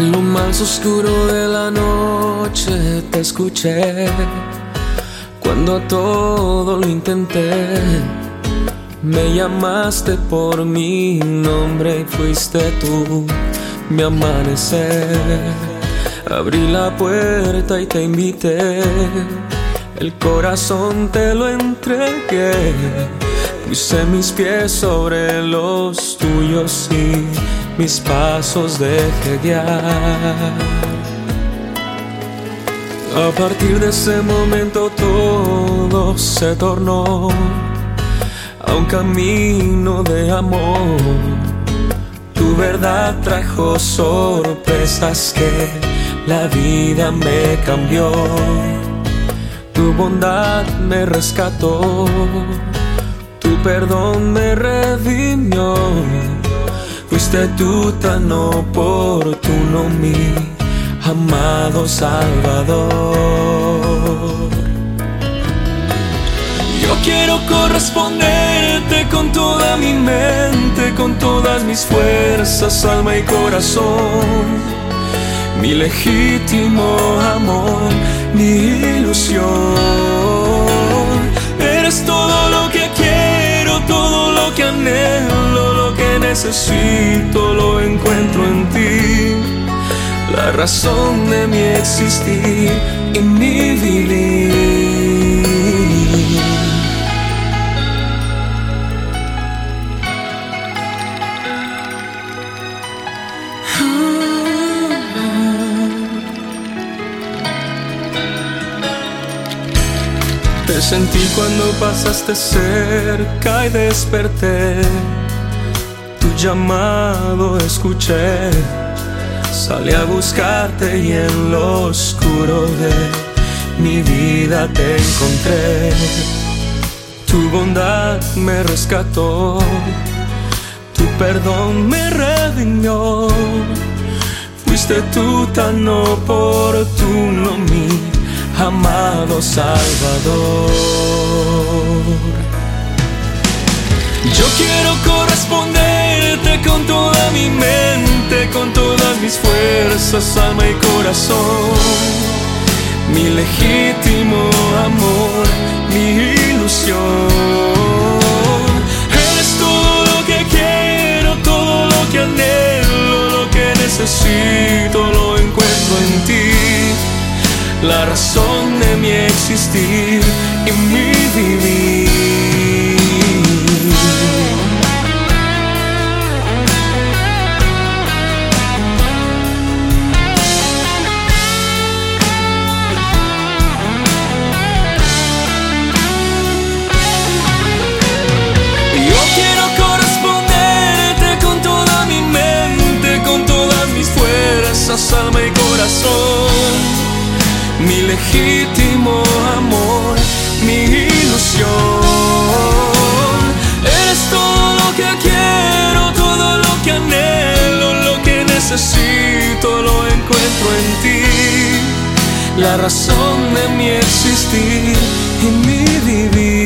En lo más oscuro de la noche te escuché. Cuando todo lo intenté, me llamaste por mi nombre y fuiste tú mi amanecer. Abrí la puerta y te invité, el corazón te lo entregué. Puse mis pies sobre los tuyos y mis pasos dejé guiar. A partir de ese momento todo se tornó a un camino de amor. Tu verdad trajo sorpresas que la vida me cambió. Tu bondad me rescató. Perdón me redimió. Fuiste tú tan oportuno, mi amado Salvador. Yo quiero corresponderte con toda mi mente, con todas mis fuerzas, alma y corazón. Mi legítimo amor, mi ilusión. Eres todo lo que anhelo, lo que necesito, lo encuentro en ti. La razón de mi existir y mi vivir. Te sentí cuando pasaste cerca y desperté. Tu llamado escuché. Salí a buscarte y en lo oscuro de mi vida te encontré. Tu bondad me rescató. Tu perdón me redimió. Fuiste tú tan oportuno, amado Salvador. Yo quiero corresponderte con toda mi mente, con todas mis fuerzas, alma y corazón. Mi legítimo amor, mi ilusión. La razón de mi existir y mi vivir. Mi legítimo amor, mi ilusión. Eres todo lo que quiero, todo lo que anhelo, lo que necesito, lo encuentro en ti. La razón de mi existir y mi vivir.